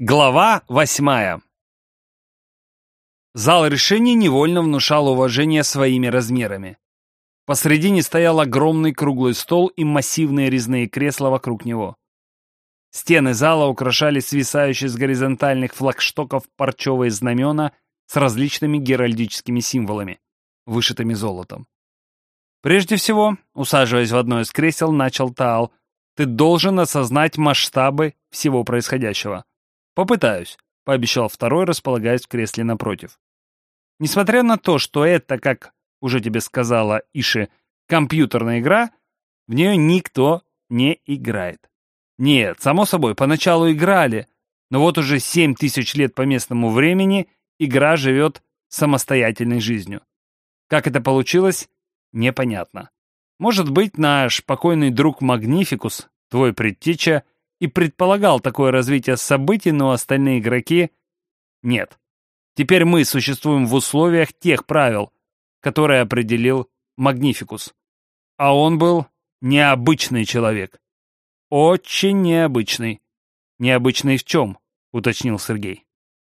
Глава восьмая. Зал решений невольно внушал уважение своими размерами. Посредине стоял огромный круглый стол и массивные резные кресла вокруг него. Стены зала украшали свисающие с горизонтальных флагштоков парчевые знамена с различными геральдическими символами, вышитыми золотом. Прежде всего, усаживаясь в одно из кресел, начал Таал, «Ты должен осознать масштабы всего происходящего». «Попытаюсь», — пообещал второй, располагаясь в кресле напротив. Несмотря на то, что это, как уже тебе сказала Иши, компьютерная игра, в нее никто не играет. Нет, само собой, поначалу играли, но вот уже семь тысяч лет по местному времени игра живет самостоятельной жизнью. Как это получилось, непонятно. Может быть, наш покойный друг Магнификус, твой предтеча, и предполагал такое развитие событий, но остальные игроки — нет. Теперь мы существуем в условиях тех правил, которые определил Магнификус. А он был необычный человек. Очень необычный. Необычный в чем? Уточнил Сергей.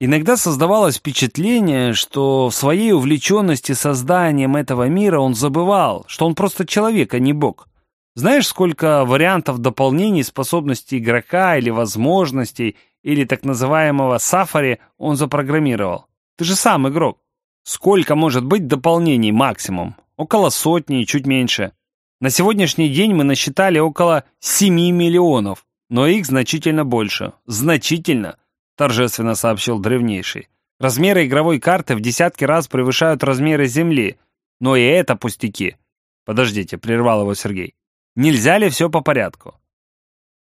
Иногда создавалось впечатление, что в своей увлеченности созданием этого мира он забывал, что он просто человек, а не бог. Знаешь, сколько вариантов дополнений способностей игрока или возможностей, или так называемого сафари он запрограммировал? Ты же сам игрок. Сколько может быть дополнений максимум? Около сотни, чуть меньше. На сегодняшний день мы насчитали около 7 миллионов, но их значительно больше. Значительно, торжественно сообщил древнейший. Размеры игровой карты в десятки раз превышают размеры Земли, но и это пустяки. Подождите, прервал его Сергей. Нельзя ли все по порядку?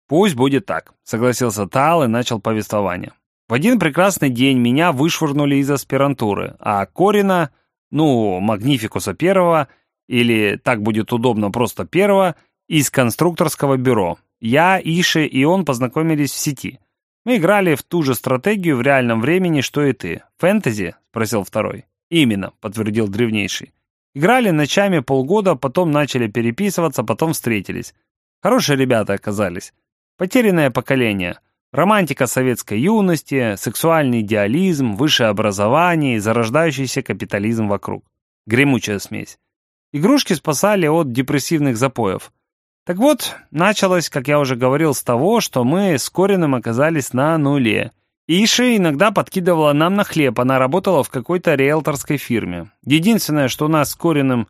Пусть будет так, согласился Тал и начал повествование. В один прекрасный день меня вышвырнули из аспирантуры, а Корина, ну, Магнификуса первого, или так будет удобно просто первого, из конструкторского бюро. Я, Иши и он познакомились в сети. Мы играли в ту же стратегию в реальном времени, что и ты. Фэнтези? спросил второй. Именно, подтвердил древнейший. Играли ночами полгода, потом начали переписываться, потом встретились. Хорошие ребята оказались. Потерянное поколение. Романтика советской юности, сексуальный идеализм, высшее образование и зарождающийся капитализм вокруг. Гремучая смесь. Игрушки спасали от депрессивных запоев. Так вот, началось, как я уже говорил, с того, что мы с Кориным оказались на нуле. Иша иногда подкидывала нам на хлеб, она работала в какой-то риэлторской фирме. Единственное, что у нас с Кориным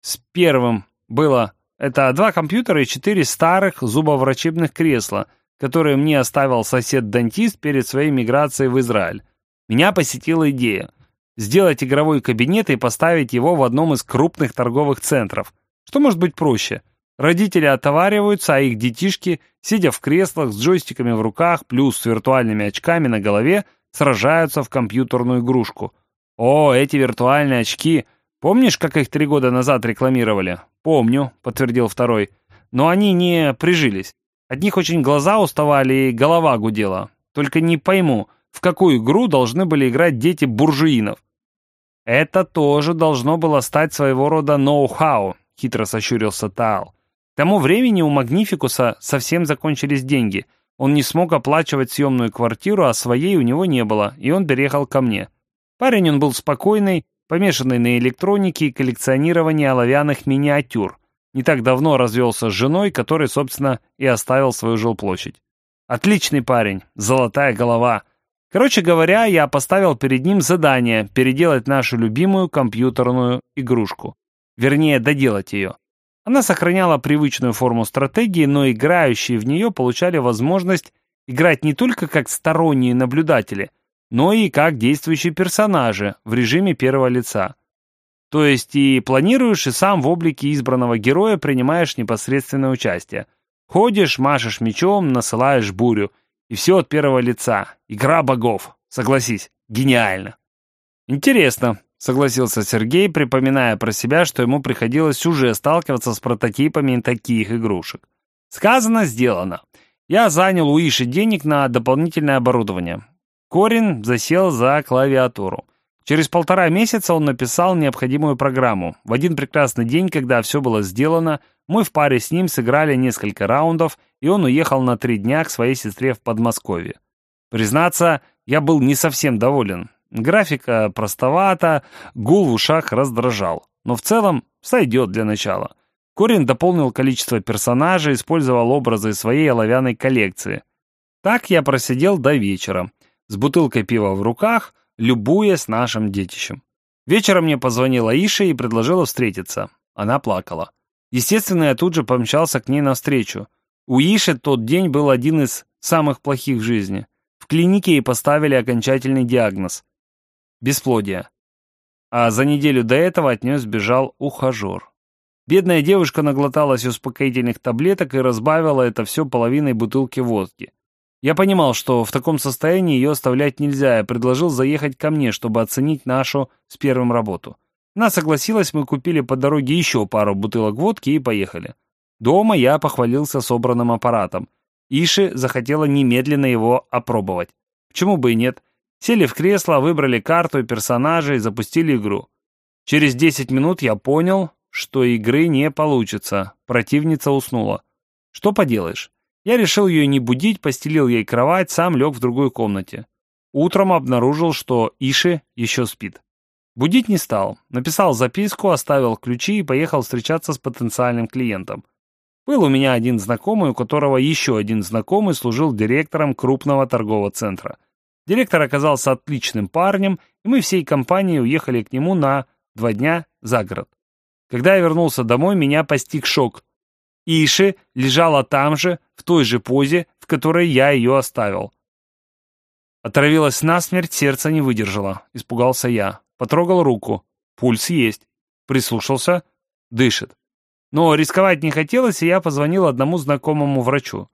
с первым было, это два компьютера и четыре старых зубоврачебных кресла, которые мне оставил сосед-дантист перед своей миграцией в Израиль. Меня посетила идея сделать игровой кабинет и поставить его в одном из крупных торговых центров. Что может быть проще – Родители отовариваются, а их детишки, сидя в креслах с джойстиками в руках, плюс с виртуальными очками на голове, сражаются в компьютерную игрушку. О, эти виртуальные очки! Помнишь, как их три года назад рекламировали? Помню, подтвердил второй. Но они не прижились. От них очень глаза уставали и голова гудела. Только не пойму, в какую игру должны были играть дети буржуинов. Это тоже должно было стать своего рода ноу-хау, хитро сощурился Таал. К тому времени у Магнификуса совсем закончились деньги. Он не смог оплачивать съемную квартиру, а своей у него не было, и он переехал ко мне. Парень он был спокойный, помешанный на электронике и коллекционировании оловянных миниатюр. Не так давно развелся с женой, которой, собственно, и оставил свою жилплощадь. Отличный парень, золотая голова. Короче говоря, я поставил перед ним задание переделать нашу любимую компьютерную игрушку. Вернее, доделать ее. Она сохраняла привычную форму стратегии, но играющие в нее получали возможность играть не только как сторонние наблюдатели, но и как действующие персонажи в режиме первого лица. То есть и планируешь, и сам в облике избранного героя принимаешь непосредственное участие. Ходишь, машешь мечом, насылаешь бурю. И все от первого лица. Игра богов. Согласись, гениально. Интересно, согласился Сергей, припоминая про себя, что ему приходилось уже сталкиваться с прототипами таких игрушек. Сказано, сделано. Я занял у Иши денег на дополнительное оборудование. Корин засел за клавиатуру. Через полтора месяца он написал необходимую программу. В один прекрасный день, когда все было сделано, мы в паре с ним сыграли несколько раундов, и он уехал на три дня к своей сестре в Подмосковье. Признаться, я был не совсем доволен. Графика простовата, гул в ушах раздражал. Но в целом сойдет для начала. Корин дополнил количество персонажей, использовал образы своей оловянной коллекции. Так я просидел до вечера, с бутылкой пива в руках, любуясь нашим детищем. Вечером мне позвонила Иша и предложила встретиться. Она плакала. Естественно, я тут же помчался к ней навстречу. У Иши тот день был один из самых плохих в жизни. В клинике ей поставили окончательный диагноз – бесплодие. А за неделю до этого от нее сбежал ухажер. Бедная девушка наглоталась успокоительных таблеток и разбавила это все половиной бутылки водки. Я понимал, что в таком состоянии ее оставлять нельзя, и предложил заехать ко мне, чтобы оценить нашу с первым работу. Она согласилась, мы купили по дороге еще пару бутылок водки и поехали. Дома я похвалился собранным аппаратом. Иши захотела немедленно его опробовать. Почему бы и нет? Сели в кресло, выбрали карту и персонажей, запустили игру. Через 10 минут я понял, что игры не получится. Противница уснула. Что поделаешь? Я решил ее не будить, постелил ей кровать, сам лег в другой комнате. Утром обнаружил, что Иши еще спит. Будить не стал. Написал записку, оставил ключи и поехал встречаться с потенциальным клиентом. Был у меня один знакомый, у которого еще один знакомый служил директором крупного торгового центра. Директор оказался отличным парнем, и мы всей компанией уехали к нему на два дня за город. Когда я вернулся домой, меня постиг шок. Иши лежала там же, в той же позе, в которой я ее оставил. Отравилась насмерть, сердце не выдержало. Испугался я. Потрогал руку. Пульс есть. Прислушался. Дышит. Но рисковать не хотелось, и я позвонил одному знакомому врачу.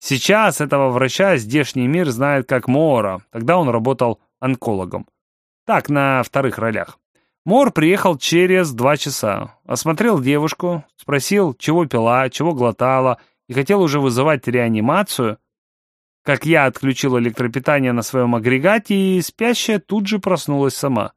Сейчас этого врача здешний мир знает как Моора, тогда он работал онкологом. Так, на вторых ролях. Мор приехал через два часа, осмотрел девушку, спросил, чего пила, чего глотала, и хотел уже вызывать реанимацию, как я отключил электропитание на своем агрегате, и спящая тут же проснулась сама.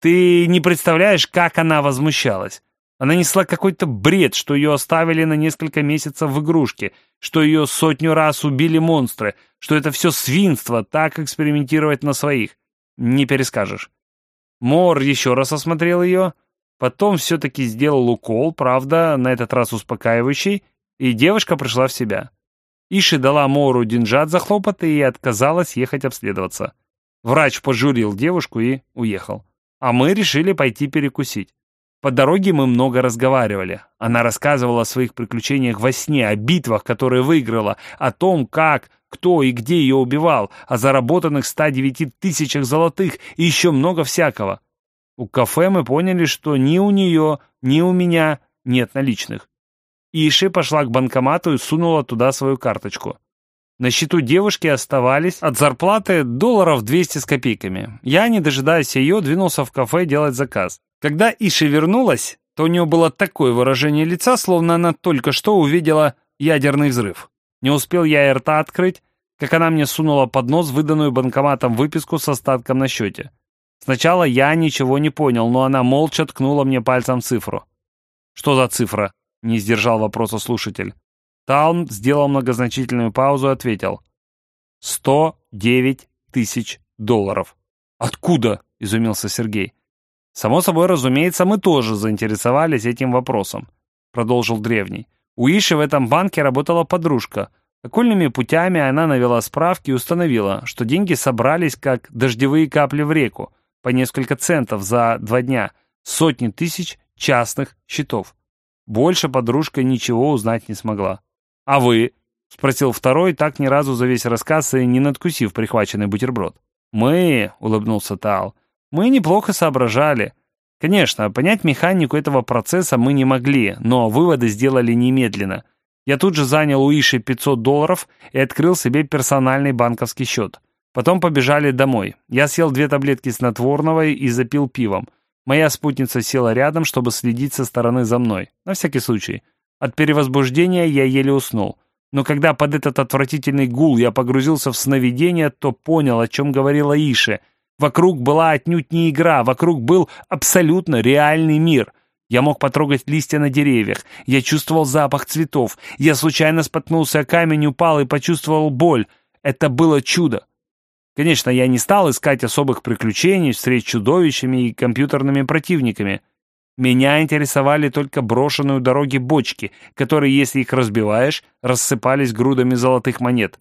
Ты не представляешь, как она возмущалась. Она несла какой-то бред, что ее оставили на несколько месяцев в игрушке, что ее сотню раз убили монстры, что это все свинство, так экспериментировать на своих. Не перескажешь. Мор еще раз осмотрел ее, потом все-таки сделал укол, правда, на этот раз успокаивающий, и девушка пришла в себя. Иши дала Мору деньжат за хлопоты и отказалась ехать обследоваться. Врач пожурил девушку и уехал. А мы решили пойти перекусить. По дороге мы много разговаривали. Она рассказывала о своих приключениях во сне, о битвах, которые выиграла, о том, как, кто и где ее убивал, о заработанных 109 тысячах золотых и еще много всякого. У кафе мы поняли, что ни у нее, ни у меня нет наличных. Иши пошла к банкомату и сунула туда свою карточку. На счету девушки оставались от зарплаты долларов 200 с копейками. Я, не дожидаясь ее, двинулся в кафе делать заказ. Когда Иши вернулась, то у нее было такое выражение лица, словно она только что увидела ядерный взрыв. Не успел я и рта открыть, как она мне сунула под нос выданную банкоматом выписку с остатком на счете. Сначала я ничего не понял, но она молча ткнула мне пальцем цифру. «Что за цифра?» — не сдержал вопроса слушатель. Талм сделал многозначительную паузу и ответил. «Сто девять тысяч долларов». «Откуда?» — изумился Сергей. «Само собой, разумеется, мы тоже заинтересовались этим вопросом», — продолжил Древний. У Иши в этом банке работала подружка. Окольными путями она навела справки и установила, что деньги собрались как дождевые капли в реку, по несколько центов за два дня, сотни тысяч частных счетов. Больше подружка ничего узнать не смогла. «А вы?» — спросил второй, так ни разу за весь рассказ и не надкусив прихваченный бутерброд. «Мы», — улыбнулся Тал, мы неплохо соображали. Конечно, понять механику этого процесса мы не могли, но выводы сделали немедленно. Я тут же занял у Иши 500 долларов и открыл себе персональный банковский счет. Потом побежали домой. Я съел две таблетки снотворного и запил пивом. Моя спутница села рядом, чтобы следить со стороны за мной. На всякий случай. От перевозбуждения я еле уснул. Но когда под этот отвратительный гул я погрузился в сновидение, то понял, о чем говорила Ише — Вокруг была отнюдь не игра, вокруг был абсолютно реальный мир. Я мог потрогать листья на деревьях, я чувствовал запах цветов, я случайно споткнулся о камень, упал и почувствовал боль. Это было чудо. Конечно, я не стал искать особых приключений, встреч с чудовищами и компьютерными противниками. Меня интересовали только брошенные у дороги бочки, которые, если их разбиваешь, рассыпались грудами золотых монет.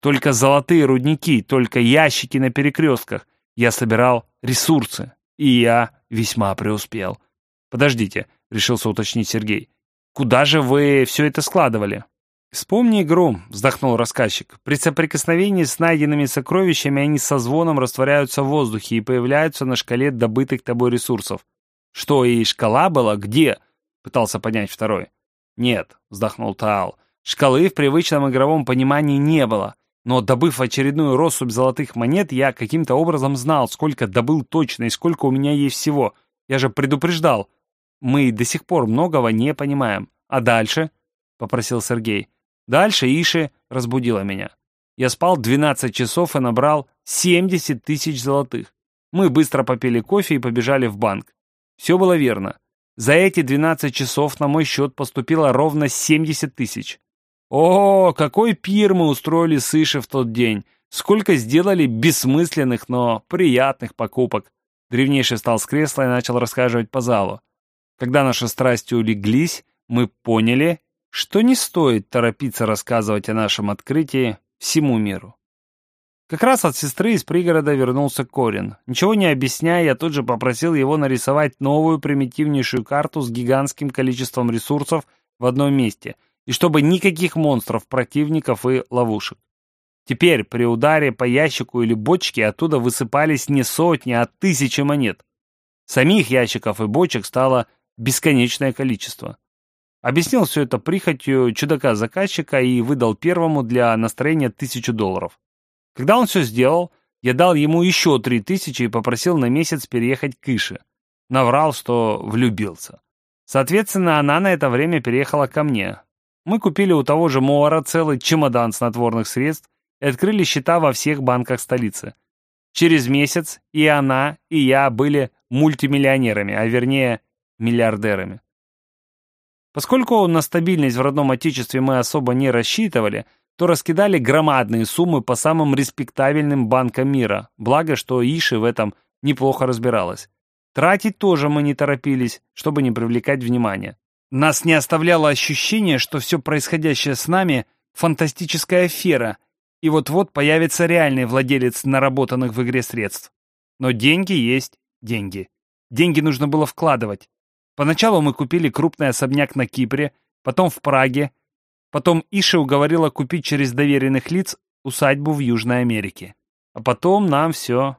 Только золотые рудники, только ящики на перекрестках. Я собирал ресурсы, и я весьма преуспел. «Подождите», — решился уточнить Сергей. «Куда же вы все это складывали?» «Вспомни игру», — вздохнул рассказчик. «При соприкосновении с найденными сокровищами они со звоном растворяются в воздухе и появляются на шкале добытых тобой ресурсов». «Что, и шкала была? Где?» — пытался понять второй. «Нет», — вздохнул Таал. «Шкалы в привычном игровом понимании не было. Но, добыв очередную россыпь золотых монет, я каким-то образом знал, сколько добыл точно и сколько у меня есть всего. Я же предупреждал. Мы до сих пор многого не понимаем. А дальше?» — попросил Сергей. Дальше Иши разбудила меня. Я спал 12 часов и набрал 70 тысяч золотых. Мы быстро попили кофе и побежали в банк. Все было верно. За эти 12 часов на мой счет поступило ровно 70 тысяч. О, какой пир мы устроили с Иши в тот день. Сколько сделали бессмысленных, но приятных покупок. Древнейший встал с кресла и начал рассказывать по залу. Когда наши страсти улеглись, мы поняли, что не стоит торопиться рассказывать о нашем открытии всему миру. Как раз от сестры из пригорода вернулся Корин. Ничего не объясняя, я тут же попросил его нарисовать новую примитивнейшую карту с гигантским количеством ресурсов в одном месте, и чтобы никаких монстров, противников и ловушек. Теперь при ударе по ящику или бочке оттуда высыпались не сотни, а тысячи монет. Самих ящиков и бочек стало бесконечное количество. Объяснил все это прихотью чудака-заказчика и выдал первому для настроения тысячу долларов. Когда он все сделал, я дал ему еще три тысячи и попросил на месяц переехать к Ише. Наврал, что влюбился. Соответственно, она на это время переехала ко мне. Мы купили у того же Моора целый чемодан снотворных средств и открыли счета во всех банках столицы. Через месяц и она, и я были мультимиллионерами, а вернее миллиардерами. Поскольку на стабильность в родном отечестве мы особо не рассчитывали, то раскидали громадные суммы по самым респектабельным банкам мира, благо, что Иши в этом неплохо разбиралась. Тратить тоже мы не торопились, чтобы не привлекать внимания. Нас не оставляло ощущение, что все происходящее с нами — фантастическая афера, и вот-вот появится реальный владелец наработанных в игре средств. Но деньги есть деньги. Деньги нужно было вкладывать. Поначалу мы купили крупный особняк на Кипре, потом в Праге, потом Иша уговорила купить через доверенных лиц усадьбу в Южной Америке. А потом нам все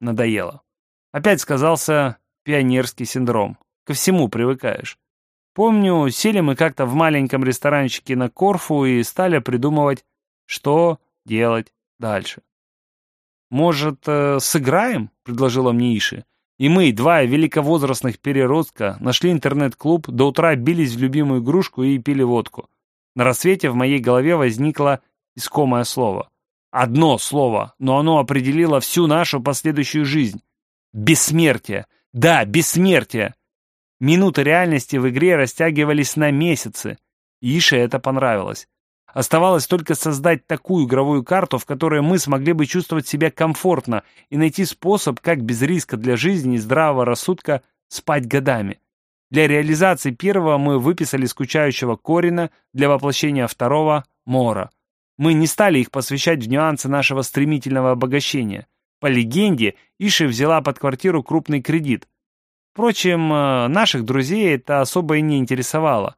надоело. Опять сказался пионерский синдром. Ко всему привыкаешь. Помню, сели мы как-то в маленьком ресторанчике на Корфу и стали придумывать, что делать дальше. «Может, э, сыграем?» — предложила мне Иши. И мы, два великовозрастных переростка, нашли интернет-клуб, до утра бились в любимую игрушку и пили водку. На рассвете в моей голове возникло искомое слово. Одно слово, но оно определило всю нашу последующую жизнь. Бессмертие. Да, бессмертие. Минуты реальности в игре растягивались на месяцы. Ише это понравилось. Оставалось только создать такую игровую карту, в которой мы смогли бы чувствовать себя комфортно и найти способ, как без риска для жизни и здравого рассудка спать годами. Для реализации первого мы выписали скучающего Корина, для воплощения второго — Мора. Мы не стали их посвящать в нюансы нашего стремительного обогащения. По легенде, Иши взяла под квартиру крупный кредит. Впрочем, э, наших друзей это особо и не интересовало.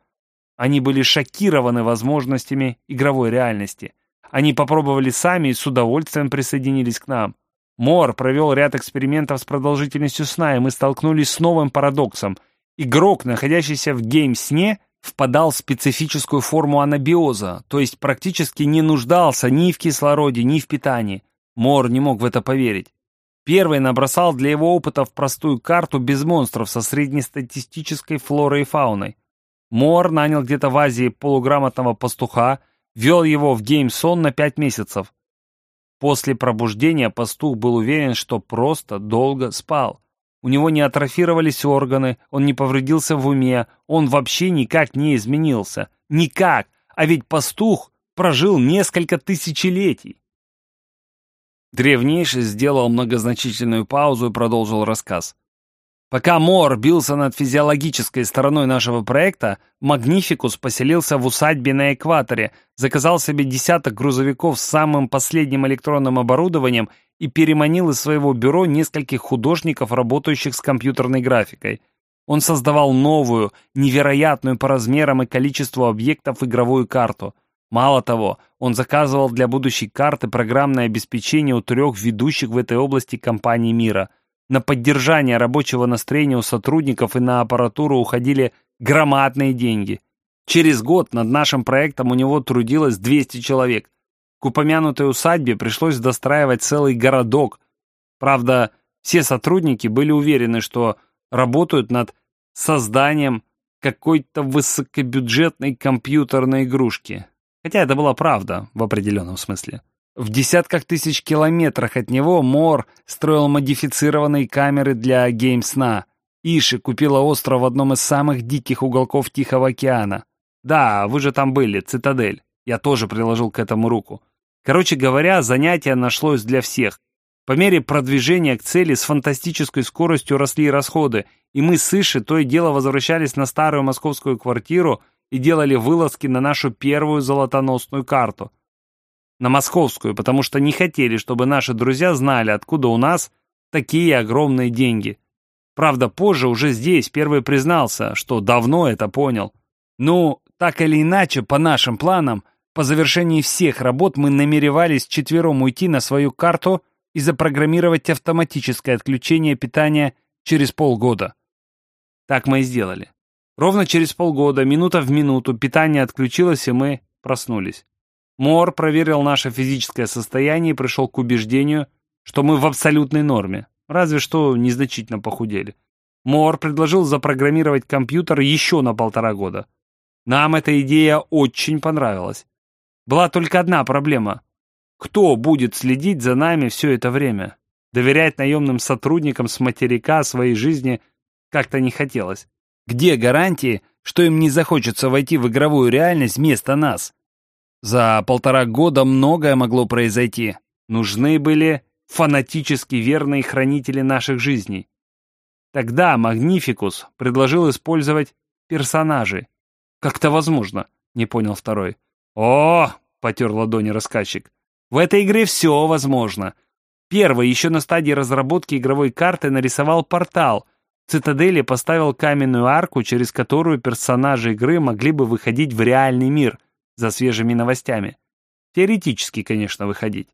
Они были шокированы возможностями игровой реальности. Они попробовали сами и с удовольствием присоединились к нам. Мор провел ряд экспериментов с продолжительностью сна, и мы столкнулись с новым парадоксом. Игрок, находящийся в гейм-сне, впадал в специфическую форму анабиоза, то есть практически не нуждался ни в кислороде, ни в питании. Мор не мог в это поверить. Первый набросал для его опытов простую карту без монстров со среднестатистической флорой и фауной. Мор нанял где-то в Азии полуграмотного пастуха, вел его в геймсон на пять месяцев. После пробуждения пастух был уверен, что просто долго спал. У него не атрофировались органы, он не повредился в уме, он вообще никак не изменился. Никак! А ведь пастух прожил несколько тысячелетий. Древнейший сделал многозначительную паузу и продолжил рассказ. Пока Мор бился над физиологической стороной нашего проекта, Магнификус поселился в усадьбе на экваторе, заказал себе десяток грузовиков с самым последним электронным оборудованием и переманил из своего бюро нескольких художников, работающих с компьютерной графикой. Он создавал новую, невероятную по размерам и количеству объектов игровую карту. Мало того, он заказывал для будущей карты программное обеспечение у трех ведущих в этой области компаний мира – на поддержание рабочего настроения у сотрудников и на аппаратуру уходили громадные деньги. Через год над нашим проектом у него трудилось 200 человек. К упомянутой усадьбе пришлось достраивать целый городок. Правда, все сотрудники были уверены, что работают над созданием какой-то высокобюджетной компьютерной игрушки. Хотя это была правда в определенном смысле. В десятках тысяч километрах от него Мор строил модифицированные камеры для геймсна. Иши купила остров в одном из самых диких уголков Тихого океана. Да, вы же там были, цитадель. Я тоже приложил к этому руку. Короче говоря, занятие нашлось для всех. По мере продвижения к цели с фантастической скоростью росли расходы, и мы с Иши то и дело возвращались на старую московскую квартиру и делали вылазки на нашу первую золотоносную карту — на московскую, потому что не хотели, чтобы наши друзья знали, откуда у нас такие огромные деньги. Правда, позже уже здесь первый признался, что давно это понял. Ну, так или иначе, по нашим планам, по завершении всех работ мы намеревались четвером уйти на свою карту и запрограммировать автоматическое отключение питания через полгода. Так мы и сделали. Ровно через полгода, минута в минуту, питание отключилось, и мы проснулись. Мор проверил наше физическое состояние и пришел к убеждению, что мы в абсолютной норме, разве что незначительно похудели. Мор предложил запрограммировать компьютер еще на полтора года. Нам эта идея очень понравилась. Была только одна проблема. Кто будет следить за нами все это время? Доверять наемным сотрудникам с материка своей жизни как-то не хотелось. Где гарантии, что им не захочется войти в игровую реальность вместо нас? За полтора года многое могло произойти. Нужны были фанатически верные хранители наших жизней. Тогда Магнификус предложил использовать персонажей. «Как-то возможно», — не понял второй. «О!» — потер ладони рассказчик. «В этой игре все возможно. Первый, еще на стадии разработки игровой карты, нарисовал портал. Цитадели поставил каменную арку, через которую персонажи игры могли бы выходить в реальный мир за свежими новостями. Теоретически, конечно, выходить.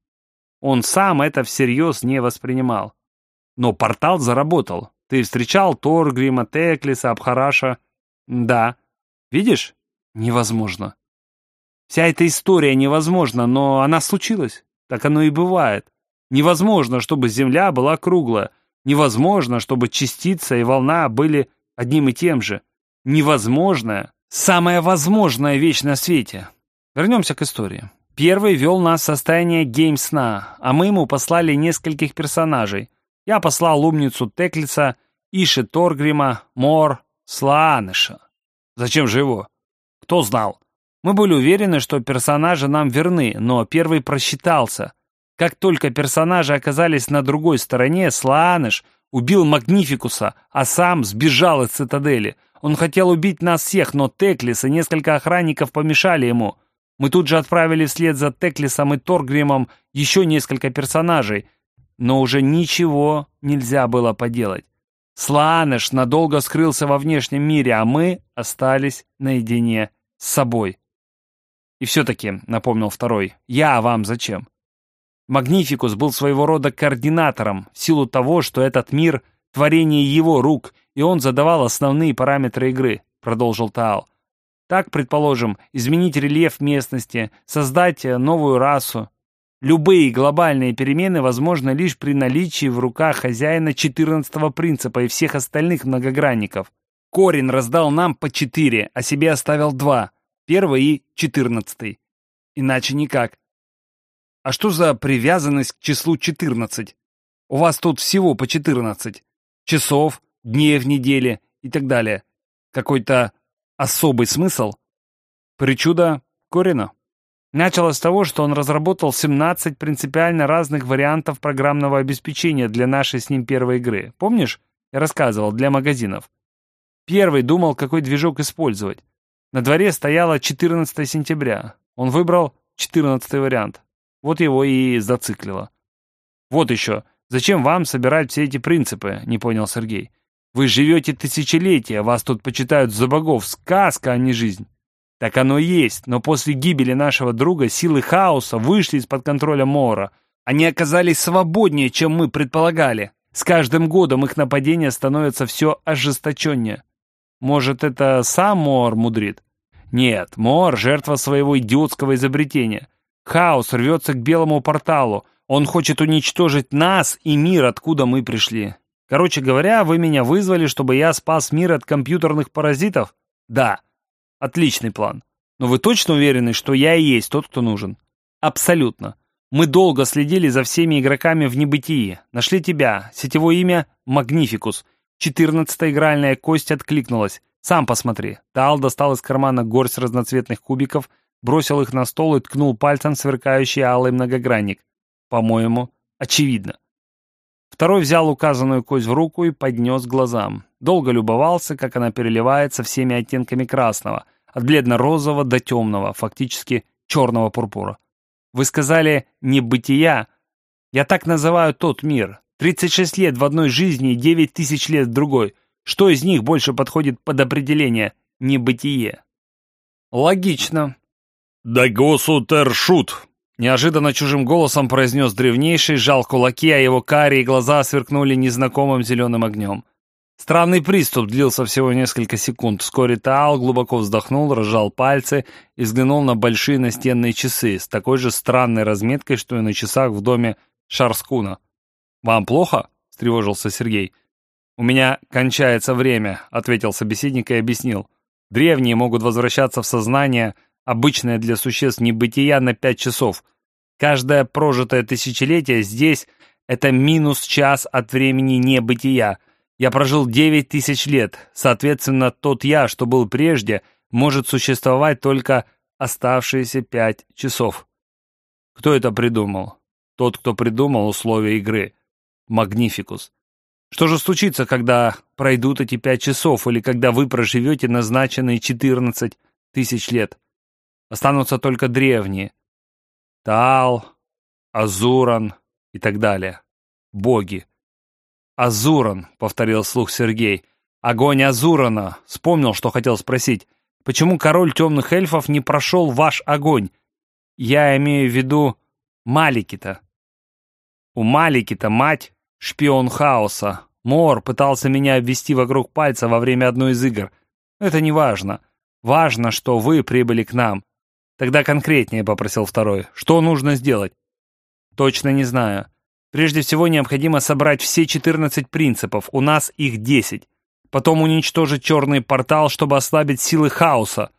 Он сам это всерьез не воспринимал. Но портал заработал. Ты встречал Торгрима, Теклиса, Абхараша? Да. Видишь? Невозможно. Вся эта история невозможна, но она случилась. Так оно и бывает. Невозможно, чтобы Земля была круглая. Невозможно, чтобы частица и волна были одним и тем же. Невозможное Самая возможная вещь на свете. Вернемся к истории. Первый вел нас в состояние гейм-сна, а мы ему послали нескольких персонажей. Я послал умницу Теклица, Иши Торгрима, Мор, Слааныша. Зачем же его? Кто знал? Мы были уверены, что персонажи нам верны, но первый просчитался. Как только персонажи оказались на другой стороне, Слааныш убил Магнификуса, а сам сбежал из цитадели — он хотел убить нас всех, но Теклис и несколько охранников помешали ему. Мы тут же отправили вслед за Теклисом и Торгримом еще несколько персонажей, но уже ничего нельзя было поделать. Слаанеш надолго скрылся во внешнем мире, а мы остались наедине с собой. И все-таки, напомнил второй, я вам зачем? Магнификус был своего рода координатором, в силу того, что этот мир — творение его рук, и он задавал основные параметры игры», — продолжил Таал. «Так, предположим, изменить рельеф местности, создать э, новую расу. Любые глобальные перемены возможны лишь при наличии в руках хозяина 14-го принципа и всех остальных многогранников. Корин раздал нам по 4, а себе оставил 2, первый и 14. Иначе никак. А что за привязанность к числу 14? У вас тут всего по 14. Часов, дней в неделе и так далее. Какой-то особый смысл? Причуда Корина? Началось с того, что он разработал 17 принципиально разных вариантов программного обеспечения для нашей с ним первой игры. Помнишь? Я рассказывал, для магазинов. Первый думал, какой движок использовать. На дворе стояло 14 сентября. Он выбрал 14 вариант. Вот его и зациклило. Вот еще. Зачем вам собирать все эти принципы? Не понял Сергей. Вы живете тысячелетия, вас тут почитают за богов. Сказка, а не жизнь. Так оно и есть, но после гибели нашего друга силы хаоса вышли из-под контроля Мора. Они оказались свободнее, чем мы предполагали. С каждым годом их нападение становится все ожесточеннее. Может, это сам Мор мудрит? Нет, Мор — жертва своего идиотского изобретения. Хаос рвется к белому порталу. Он хочет уничтожить нас и мир, откуда мы пришли. Короче говоря, вы меня вызвали, чтобы я спас мир от компьютерных паразитов? Да. Отличный план. Но вы точно уверены, что я и есть тот, кто нужен? Абсолютно. Мы долго следили за всеми игроками в небытии. Нашли тебя. Сетевое имя Магнификус. Четырнадцатая игральная кость откликнулась. Сам посмотри. Тал достал из кармана горсть разноцветных кубиков, бросил их на стол и ткнул пальцем сверкающий алый многогранник. По-моему, очевидно. Второй взял указанную кость в руку и поднес глазам. Долго любовался, как она переливается всеми оттенками красного, от бледно-розового до темного, фактически черного пурпура. Вы сказали «небытия». Я так называю тот мир. 36 лет в одной жизни и 9 тысяч лет в другой. Что из них больше подходит под определение «небытие»? Логично. «Да госутершут!» Неожиданно чужим голосом произнес древнейший, жал кулаки, а его карие глаза сверкнули незнакомым зеленым огнем. Странный приступ длился всего несколько секунд. Вскоре Таал глубоко вздохнул, разжал пальцы и взглянул на большие настенные часы с такой же странной разметкой, что и на часах в доме Шарскуна. «Вам плохо?» — встревожился Сергей. «У меня кончается время», — ответил собеседник и объяснил. «Древние могут возвращаться в сознание, обычное для существ небытия, на пять часов. Каждое прожитое тысячелетие здесь — это минус час от времени небытия». Я прожил девять тысяч лет, соответственно, тот я, что был прежде, может существовать только оставшиеся пять часов. Кто это придумал? Тот, кто придумал условия игры. Магнификус. Что же случится, когда пройдут эти пять часов, или когда вы проживете назначенные четырнадцать тысяч лет? Останутся только древние. Таал, Азуран и так далее. Боги. «Азуран», — повторил слух Сергей. «Огонь Азурана!» — вспомнил, что хотел спросить. «Почему король темных эльфов не прошел ваш огонь? Я имею в виду Маликита». У Маликита мать — шпион хаоса. Мор пытался меня обвести вокруг пальца во время одной из игр. Это не важно. Важно, что вы прибыли к нам. Тогда конкретнее, — попросил второй. Что нужно сделать? Точно не знаю. Прежде всего необходимо собрать все 14 принципов, у нас их 10. Потом уничтожить черный портал, чтобы ослабить силы хаоса.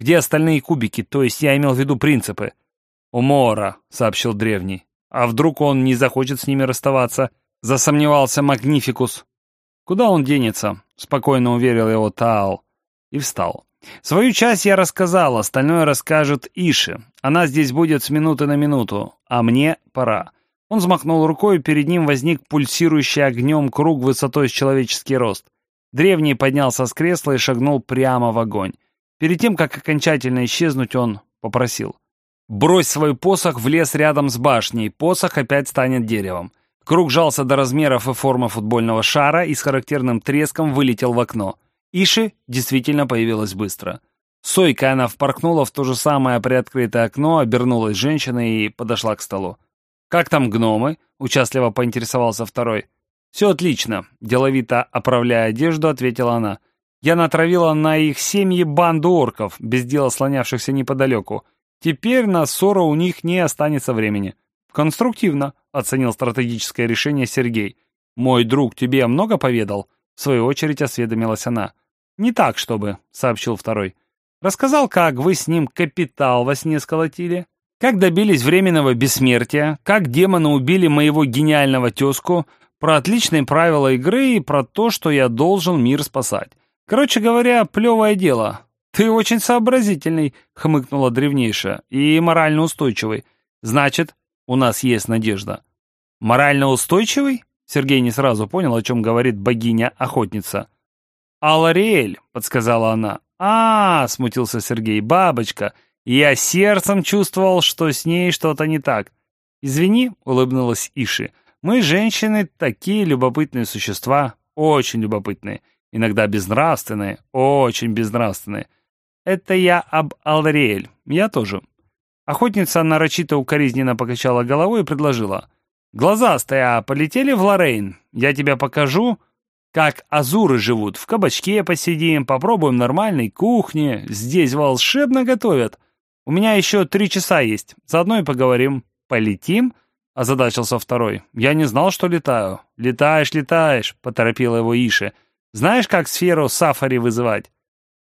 Где остальные кубики, то есть я имел в виду принципы? У Мора, сообщил древний. А вдруг он не захочет с ними расставаться? Засомневался Магнификус. Куда он денется? Спокойно уверил его Таал. И встал. Свою часть я рассказал, остальное расскажет Иши. Она здесь будет с минуты на минуту, а мне пора. Он взмахнул рукой, и перед ним возник пульсирующий огнем круг высотой с человеческий рост. Древний поднялся с кресла и шагнул прямо в огонь. Перед тем, как окончательно исчезнуть, он попросил. «Брось свой посох в лес рядом с башней, посох опять станет деревом». Круг жался до размеров и формы футбольного шара и с характерным треском вылетел в окно. Иши действительно появилась быстро. Сойка она впорхнула в то же самое приоткрытое окно, обернулась женщиной и подошла к столу. «Как там гномы?» — участливо поинтересовался второй. «Все отлично», — деловито оправляя одежду, ответила она. «Я натравила на их семьи банду орков, без дела слонявшихся неподалеку. Теперь на ссору у них не останется времени». «Конструктивно», — оценил стратегическое решение Сергей. «Мой друг тебе много поведал?» В свою очередь осведомилась она. «Не так, чтобы», — сообщил второй. «Рассказал, как вы с ним капитал во сне сколотили?» Как добились временного бессмертия, как демоны убили моего гениального тезку, про отличные правила игры и про то, что я должен мир спасать. Короче говоря, плевое дело. «Ты очень сообразительный», — хмыкнула древнейшая, — «и морально устойчивый. Значит, у нас есть надежда». «Морально устойчивый?» Сергей не сразу понял, о чем говорит богиня-охотница. «Алариэль», — подсказала она. «А, — смутился Сергей, — бабочка. Я сердцем чувствовал, что с ней что-то не так. Извини, — улыбнулась Иши. Мы, женщины, такие любопытные существа, очень любопытные. Иногда безнравственные, очень безнравственные. Это я об Алариэль. Я тоже. Охотница нарочито укоризненно покачала головой и предложила. «Глазастая, а полетели в Лорейн. Я тебе покажу, как азуры живут. В кабачке посидим, попробуем нормальной кухни. Здесь волшебно готовят. У меня еще три часа есть. Заодно и поговорим. Полетим?» Озадачился второй. «Я не знал, что летаю». «Летаешь, летаешь», — поторопила его Иши. «Знаешь, как сферу Сафари вызывать?»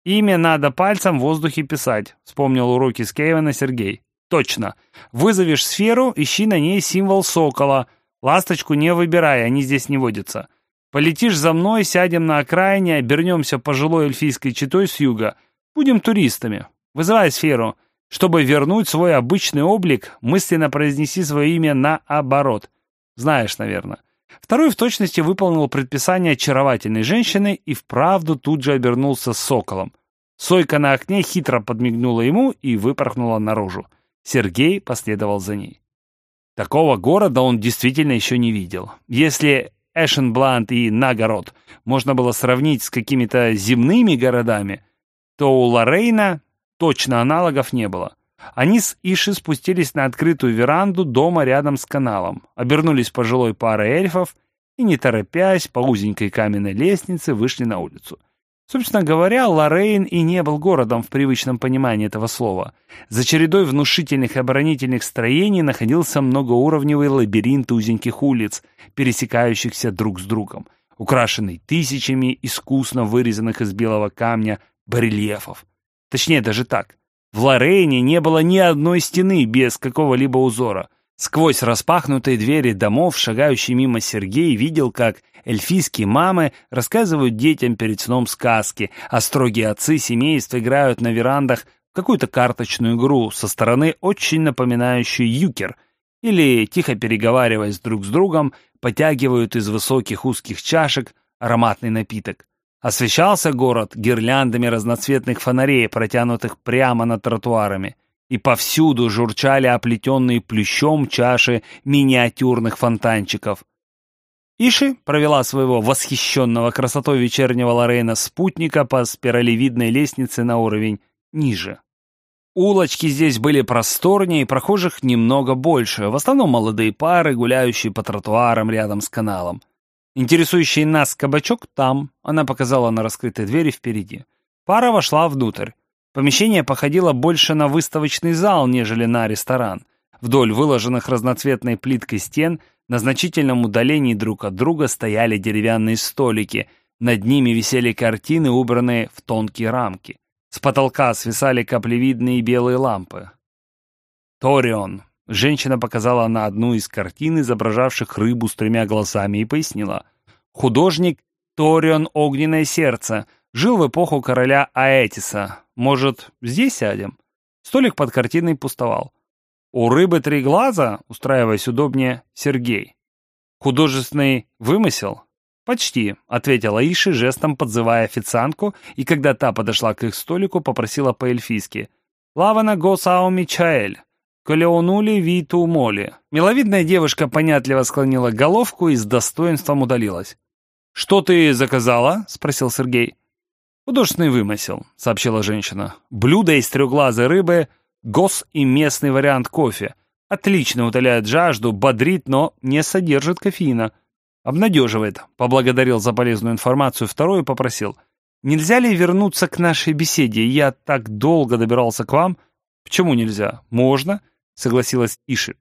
«Имя надо пальцем в воздухе писать», — вспомнил уроки с Кейвена Сергей. «Точно. Вызовешь сферу, ищи на ней символ сокола. Ласточку не выбирай, они здесь не водятся. Полетишь за мной, сядем на окраине, обернемся пожилой эльфийской читой с юга. Будем туристами. Вызывай сферу. Чтобы вернуть свой обычный облик, мысленно произнеси свое имя наоборот. Знаешь, наверное. Второй в точности выполнил предписание очаровательной женщины и вправду тут же обернулся соколом. Сойка на окне хитро подмигнула ему и выпорхнула наружу. Сергей последовал за ней. Такого города он действительно еще не видел. Если Эшенбланд и Нагород можно было сравнить с какими-то земными городами, то у Лорейна точно аналогов не было. Они с Иши спустились на открытую веранду дома рядом с каналом, обернулись пожилой парой эльфов и, не торопясь, по узенькой каменной лестнице вышли на улицу. Собственно говоря, Лорейн и не был городом в привычном понимании этого слова. За чередой внушительных оборонительных строений находился многоуровневый лабиринт узеньких улиц, пересекающихся друг с другом, украшенный тысячами искусно вырезанных из белого камня барельефов. Точнее, даже так. В Лорейне не было ни одной стены без какого-либо узора. Сквозь распахнутые двери домов, шагающий мимо Сергей, видел, как эльфийские мамы рассказывают детям перед сном сказки, а строгие отцы семейств играют на верандах какую-то карточную игру со стороны очень напоминающую юкер, или, тихо переговариваясь друг с другом, потягивают из высоких узких чашек ароматный напиток. Освещался город гирляндами разноцветных фонарей, протянутых прямо над тротуарами, и повсюду журчали оплетенные плющом чаши миниатюрных фонтанчиков. Иши провела своего восхищенного красотой вечернего Лорейна спутника по спиралевидной лестнице на уровень ниже. Улочки здесь были просторнее и прохожих немного больше, в основном молодые пары, гуляющие по тротуарам рядом с каналом. Интересующий нас кабачок там, она показала на раскрытой двери впереди. Пара вошла внутрь. Помещение походило больше на выставочный зал, нежели на ресторан. Вдоль выложенных разноцветной плиткой стен на значительном удалении друг от друга стояли деревянные столики. Над ними висели картины, убранные в тонкие рамки. С потолка свисали каплевидные белые лампы. «Торион», Женщина показала на одну из картин, изображавших рыбу с тремя глазами, и пояснила. Художник Торион Огненное Сердце жил в эпоху короля Аэтиса. Может, здесь сядем? Столик под картиной пустовал. У рыбы три глаза, устраиваясь удобнее, Сергей. Художественный вымысел? Почти, ответила Иши, жестом подзывая официантку, и когда та подошла к их столику, попросила по-эльфийски. «Лавана Госао Мичаэль». Калеонули Виту Моли. Миловидная девушка понятливо склонила головку и с достоинством удалилась. «Что ты заказала?» — спросил Сергей. «Художественный вымысел», — сообщила женщина. «Блюдо из трехглазой рыбы, гос и местный вариант кофе. Отлично утоляет жажду, бодрит, но не содержит кофеина. Обнадеживает», — поблагодарил за полезную информацию второй и попросил. «Нельзя ли вернуться к нашей беседе? Я так долго добирался к вам». «Почему нельзя?» «Можно согласилась Иши.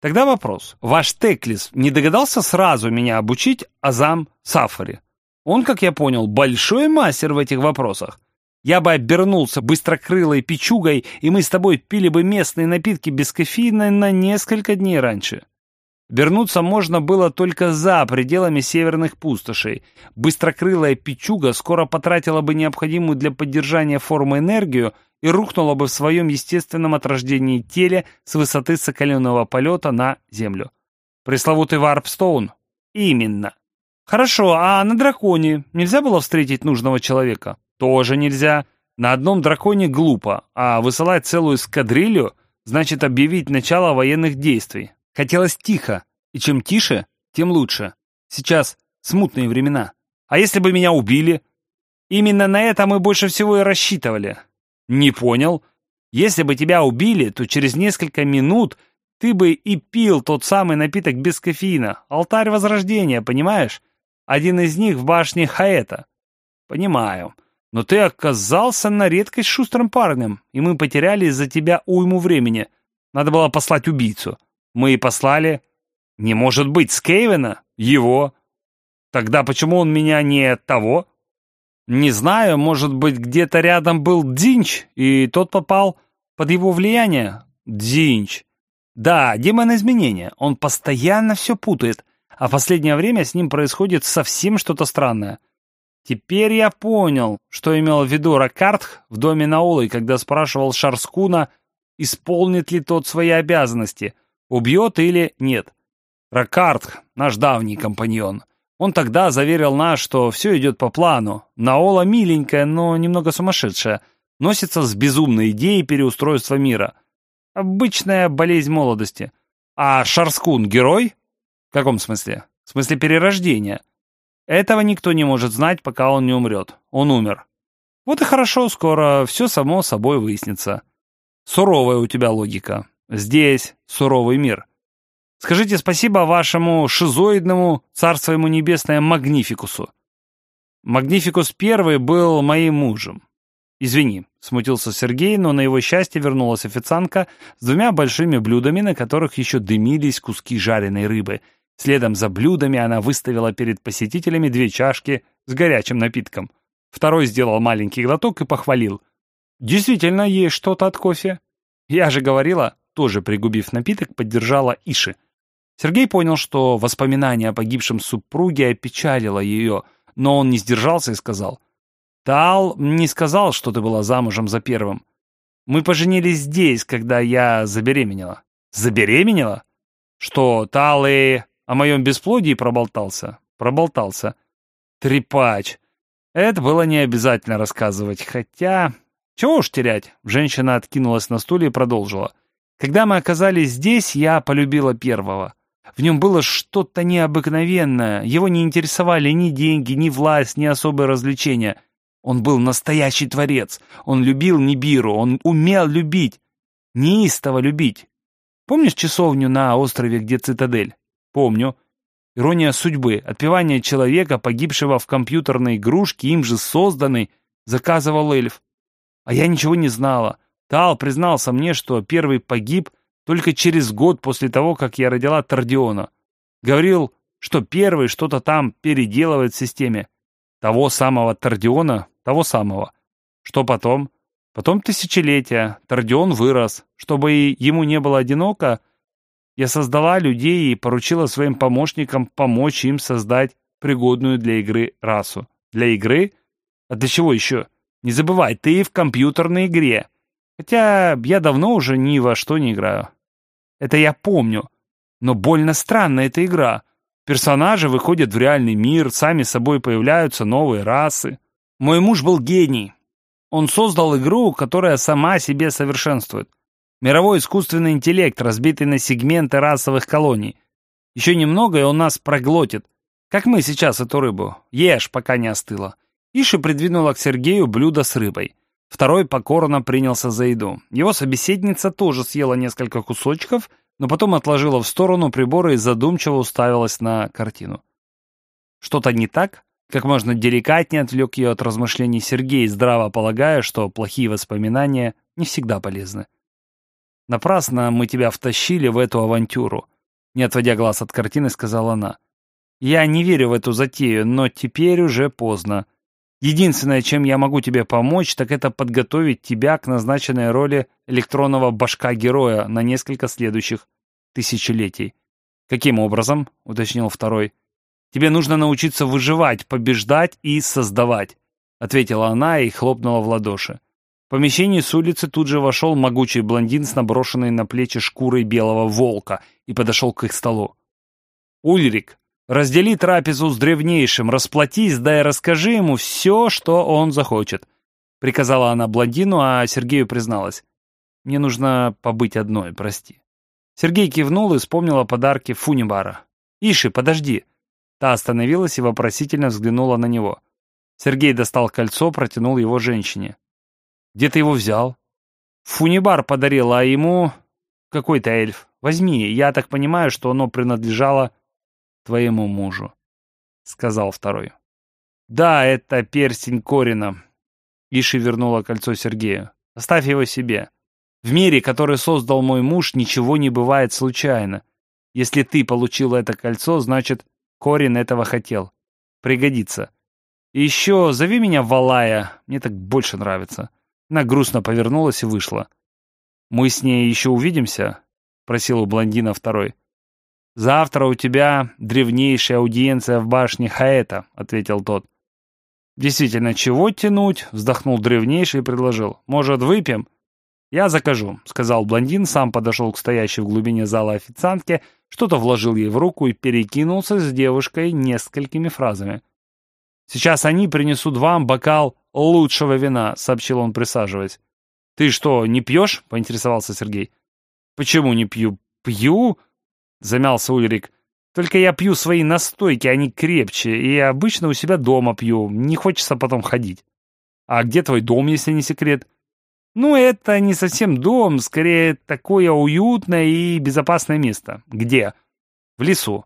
Тогда вопрос. Ваш Теклис не догадался сразу меня обучить азам Сафари? Он, как я понял, большой мастер в этих вопросах. Я бы обернулся быстрокрылой печугой, и мы с тобой пили бы местные напитки без кофеина на несколько дней раньше. Вернуться можно было только за пределами северных пустошей. Быстрокрылая пичуга скоро потратила бы необходимую для поддержания формы энергию и рухнула бы в своем естественном отражении теле с высоты соколенного полета на Землю. Пресловутый Варпстоун? Именно. Хорошо, а на драконе нельзя было встретить нужного человека? Тоже нельзя. На одном драконе глупо, а высылать целую эскадрилью значит объявить начало военных действий. Хотелось тихо, и чем тише, тем лучше. Сейчас смутные времена. А если бы меня убили? Именно на это мы больше всего и рассчитывали. Не понял. Если бы тебя убили, то через несколько минут ты бы и пил тот самый напиток без кофеина. Алтарь Возрождения, понимаешь? Один из них в башне Хаэта. Понимаю. Но ты оказался на редкость шустрым парнем, и мы потеряли из-за тебя уйму времени. Надо было послать убийцу. Мы и послали. Не может быть, Скейвена? Его. Тогда почему он меня не того? Не знаю, может быть, где-то рядом был Динч, и тот попал под его влияние? Динч. Да, демон изменения. Он постоянно все путает, а последнее время с ним происходит совсем что-то странное. Теперь я понял, что имел в виду Ракартх в доме Наулы, когда спрашивал Шарскуна, исполнит ли тот свои обязанности — Убьет или нет? Ракарт, наш давний компаньон. Он тогда заверил нас, что все идет по плану. Наола миленькая, но немного сумасшедшая. Носится с безумной идеей переустройства мира. Обычная болезнь молодости. А Шарскун — герой? Каком смысле? В смысле перерождения. Этого никто не может знать, пока он не умрет. Он умер. Вот и хорошо, скоро все само собой выяснится. Суровая у тебя логика. Здесь суровый мир. Скажите спасибо вашему шизоидному, царство ему небесное, Магнификусу. Магнификус первый был моим мужем. Извини, смутился Сергей, но на его счастье вернулась официантка с двумя большими блюдами, на которых еще дымились куски жареной рыбы. Следом за блюдами она выставила перед посетителями две чашки с горячим напитком. Второй сделал маленький глоток и похвалил. «Действительно есть что-то от кофе. Я же говорила, тоже пригубив напиток, поддержала Иши. Сергей понял, что воспоминание о погибшем супруге опечалило ее, но он не сдержался и сказал. «Тал не сказал, что ты была замужем за первым. Мы поженились здесь, когда я забеременела». «Забеременела? Что, Тал и о моем бесплодии проболтался?» «Проболтался. Трепач. Это было не обязательно рассказывать, хотя... Чего уж терять?» Женщина откинулась на стуле и продолжила. Когда мы оказались здесь, я полюбила первого. В нем было что-то необыкновенное. Его не интересовали ни деньги, ни власть, ни особые развлечения. Он был настоящий творец. Он любил Нибиру, он умел любить. Неистово любить. Помнишь часовню на острове, где цитадель? Помню. Ирония судьбы. Отпевание человека, погибшего в компьютерной игрушке, им же созданной, заказывал эльф. А я ничего не знала. Тал признался мне, что первый погиб только через год после того, как я родила Тардиона. Говорил, что первый что-то там переделывает в системе. Того самого Тардиона, того самого. Что потом? Потом тысячелетия. Тардион вырос. Чтобы ему не было одиноко, я создала людей и поручила своим помощникам помочь им создать пригодную для игры расу. Для игры? А для чего еще? Не забывай, ты в компьютерной игре. Хотя я давно уже ни во что не играю. Это я помню. Но больно странная эта игра. Персонажи выходят в реальный мир, сами собой появляются новые расы. Мой муж был гений. Он создал игру, которая сама себе совершенствует. Мировой искусственный интеллект, разбитый на сегменты расовых колоний. Еще немного, и он нас проглотит. Как мы сейчас эту рыбу. Ешь, пока не остыла. Иша придвинула к Сергею блюдо с рыбой. Второй покорно принялся за еду. Его собеседница тоже съела несколько кусочков, но потом отложила в сторону приборы и задумчиво уставилась на картину. Что-то не так? Как можно деликатнее отвлек ее от размышлений Сергей, здраво полагая, что плохие воспоминания не всегда полезны. «Напрасно мы тебя втащили в эту авантюру», — не отводя глаз от картины, сказала она. «Я не верю в эту затею, но теперь уже поздно. Единственное, чем я могу тебе помочь, так это подготовить тебя к назначенной роли электронного башка-героя на несколько следующих тысячелетий. «Каким образом?» — уточнил второй. «Тебе нужно научиться выживать, побеждать и создавать», — ответила она и хлопнула в ладоши. В помещении с улицы тут же вошел могучий блондин с наброшенной на плечи шкурой белого волка и подошел к их столу. «Ульрик, раздели трапезу с древнейшим, расплатись, да и расскажи ему все, что он захочет», — приказала она блондину, а Сергею призналась. «Мне нужно побыть одной, прости». Сергей кивнул и вспомнил о подарке Фунибара. «Иши, подожди!» Та остановилась и вопросительно взглянула на него. Сергей достал кольцо, протянул его женщине. Где ты его взял? Фунибар подарил, а ему... Какой-то эльф. Возьми, я так понимаю, что оно принадлежало твоему мужу, сказал второй. Да, это перстень Корина. Иши вернула кольцо Сергею. Оставь его себе. В мире, который создал мой муж, ничего не бывает случайно. Если ты получил это кольцо, значит, Корин этого хотел. Пригодится. И еще зови меня Валая, мне так больше нравится. Она грустно повернулась и вышла. «Мы с ней еще увидимся?» — просил у блондина второй. «Завтра у тебя древнейшая аудиенция в башне Хаэта», — ответил тот. «Действительно, чего тянуть?» — вздохнул древнейший и предложил. «Может, выпьем?» «Я закажу», — сказал блондин, сам подошел к стоящей в глубине зала официантке, что-то вложил ей в руку и перекинулся с девушкой несколькими фразами. «Сейчас они принесут вам бокал лучшего вина», — сообщил он, присаживаясь. «Ты что, не пьешь?» — поинтересовался Сергей. «Почему не пью?» «Пью?» — замялся Ульрик. «Только я пью свои настойки, они крепче, и обычно у себя дома пью, не хочется потом ходить». «А где твой дом, если не секрет?» «Ну, это не совсем дом, скорее такое уютное и безопасное место». «Где?» «В лесу».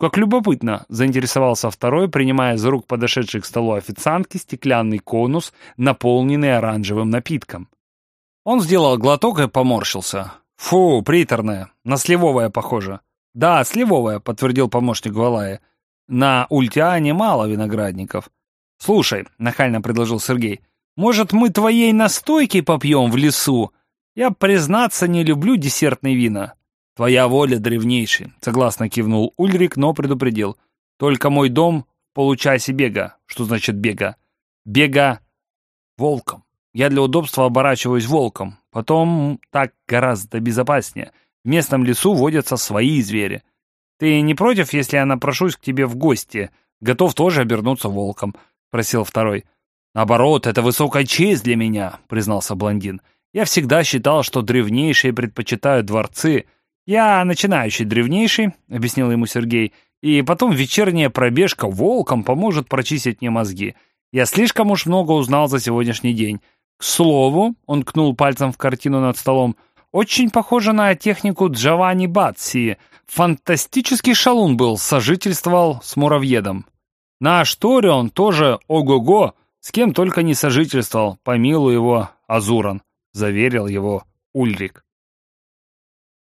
«Как любопытно», — заинтересовался второй, принимая из рук подошедшей к столу официантки стеклянный конус, наполненный оранжевым напитком. Он сделал глоток и поморщился. «Фу, приторное, на сливовое похоже». «Да, сливовое», — подтвердил помощник Валая. «На Ультиане мало виноградников». «Слушай», — нахально предложил Сергей, «может, мы твоей настойки попьем в лесу? Я, признаться, не люблю десертные вина». «Твоя воля, древнейший», — согласно кивнул Ульрик, но предупредил. «Только мой дом в получасе бега». Что значит бега? Бега волком. Я для удобства оборачиваюсь волком. Потом так гораздо безопаснее. В местном лесу водятся свои звери. Ты не против, если я напрошусь к тебе в гости? Готов тоже обернуться волком, просил второй. Наоборот, это высокая честь для меня, признался блондин. Я всегда считал, что древнейшие предпочитают дворцы, «Я начинающий древнейший», — объяснил ему Сергей, «и потом вечерняя пробежка волком поможет прочистить мне мозги. Я слишком уж много узнал за сегодняшний день. К слову, он кнул пальцем в картину над столом, очень похоже на технику Джованни Батси. Фантастический шалун был, сожительствовал с муравьедом. Наш Торион тоже ого-го, с кем только не сожительствовал, помилуй его Азуран, заверил его Ульрик.